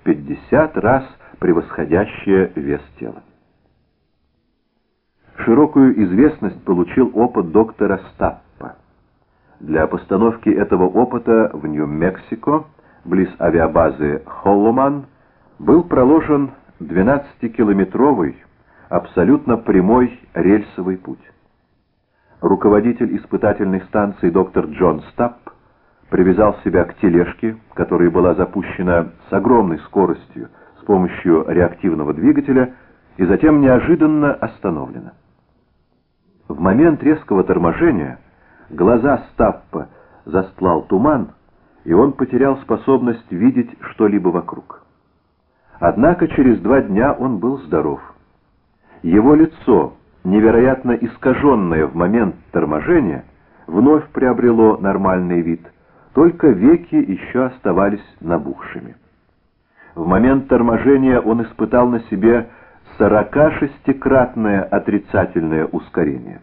в 50 раз превосходящее вес тела. Широкую известность получил опыт доктора Стаппа. Для постановки этого опыта в Нью-Мексико, близ авиабазы Холломан, был проложен 12-километровый, абсолютно прямой рельсовый путь. Руководитель испытательной станции доктор Джон Стапп привязал себя к тележке, которая была запущена с огромной скоростью с помощью реактивного двигателя и затем неожиданно остановлена. В момент резкого торможения глаза Стаппа застлал туман, и он потерял способность видеть что-либо вокруг. Однако через два дня он был здоров. Его лицо, невероятно искаженное в момент торможения, вновь приобрело нормальный вид, только веки еще оставались набухшими. В момент торможения он испытал на себе 46-кратное отрицательное ускорение.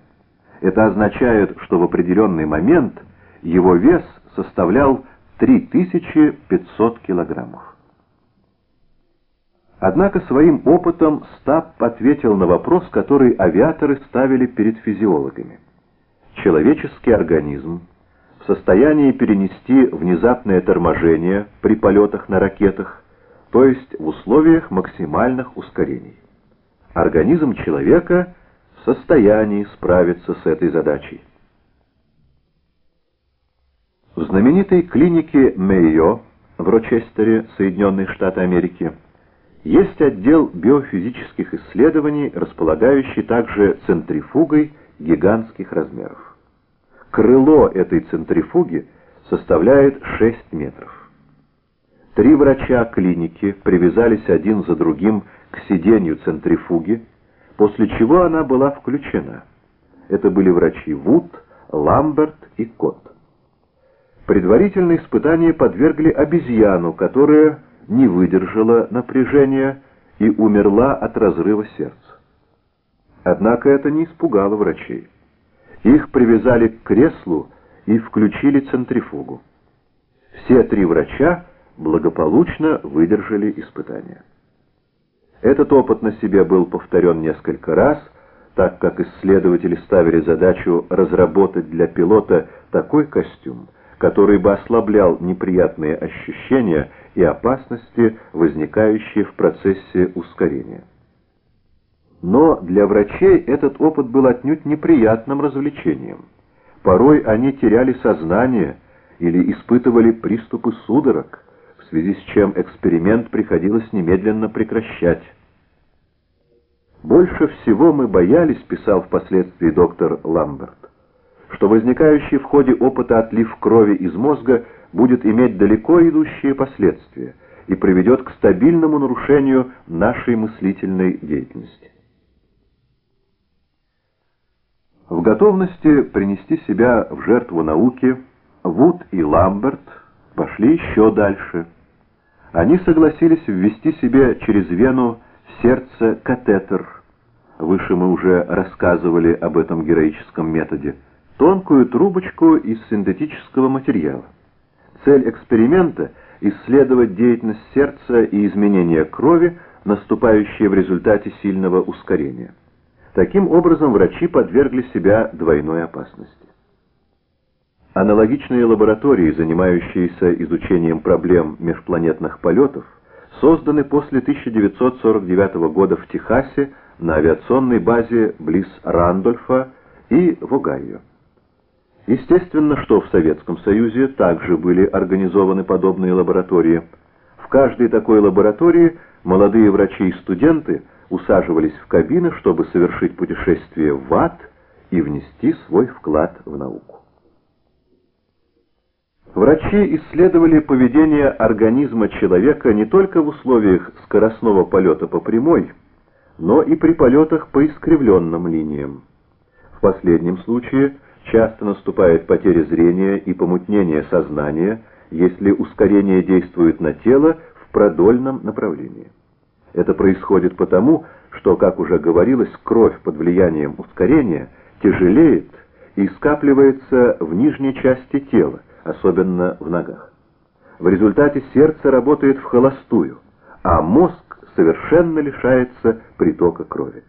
Это означает, что в определенный момент его вес составлял 3500 килограммов. Однако своим опытом Стаб ответил на вопрос, который авиаторы ставили перед физиологами. Человеческий организм состоянии перенести внезапное торможение при полетах на ракетах, то есть в условиях максимальных ускорений. Организм человека в состоянии справиться с этой задачей. В знаменитой клинике Мейо в Рочестере, Соединенные Штаты Америки, есть отдел биофизических исследований, располагающий также центрифугой гигантских размеров. Крыло этой центрифуги составляет 6 метров. Три врача клиники привязались один за другим к сиденью центрифуги, после чего она была включена. Это были врачи Вуд, Ламберт и Кот. Предварительное испытание подвергли обезьяну, которая не выдержала напряжения и умерла от разрыва сердца. Однако это не испугало врачей. Их привязали к креслу и включили центрифугу. Все три врача благополучно выдержали испытания. Этот опыт на себе был повторен несколько раз, так как исследователи ставили задачу разработать для пилота такой костюм, который бы ослаблял неприятные ощущения и опасности, возникающие в процессе ускорения. Но для врачей этот опыт был отнюдь неприятным развлечением. Порой они теряли сознание или испытывали приступы судорог, в связи с чем эксперимент приходилось немедленно прекращать. «Больше всего мы боялись», — писал впоследствии доктор Ламберт, что возникающий в ходе опыта отлив крови из мозга будет иметь далеко идущие последствия и приведет к стабильному нарушению нашей мыслительной деятельности. В готовности принести себя в жертву науки Вуд и Ламберт пошли еще дальше. Они согласились ввести себе через вену сердце катетер. Выше мы уже рассказывали об этом героическом методе тонкую трубочку из синтетического материала. Цель эксперимента – исследовать деятельность сердца и изменения крови, наступающие в результате сильного ускорения. Таким образом, врачи подвергли себя двойной опасности. Аналогичные лаборатории, занимающиеся изучением проблем межпланетных полетов, созданы после 1949 года в Техасе на авиационной базе близ Рандольфа и в Огайо. Естественно, что в Советском Союзе также были организованы подобные лаборатории. В каждой такой лаборатории молодые врачи и студенты усаживались в кабины, чтобы совершить путешествие в ад и внести свой вклад в науку. Врачи исследовали поведение организма человека не только в условиях скоростного полета по прямой, но и при полетах по искривленным линиям. В последнем случае – Часто наступает потеря зрения и помутнение сознания, если ускорение действует на тело в продольном направлении. Это происходит потому, что, как уже говорилось, кровь под влиянием ускорения тяжелеет и скапливается в нижней части тела, особенно в ногах. В результате сердце работает в холостую, а мозг совершенно лишается притока крови.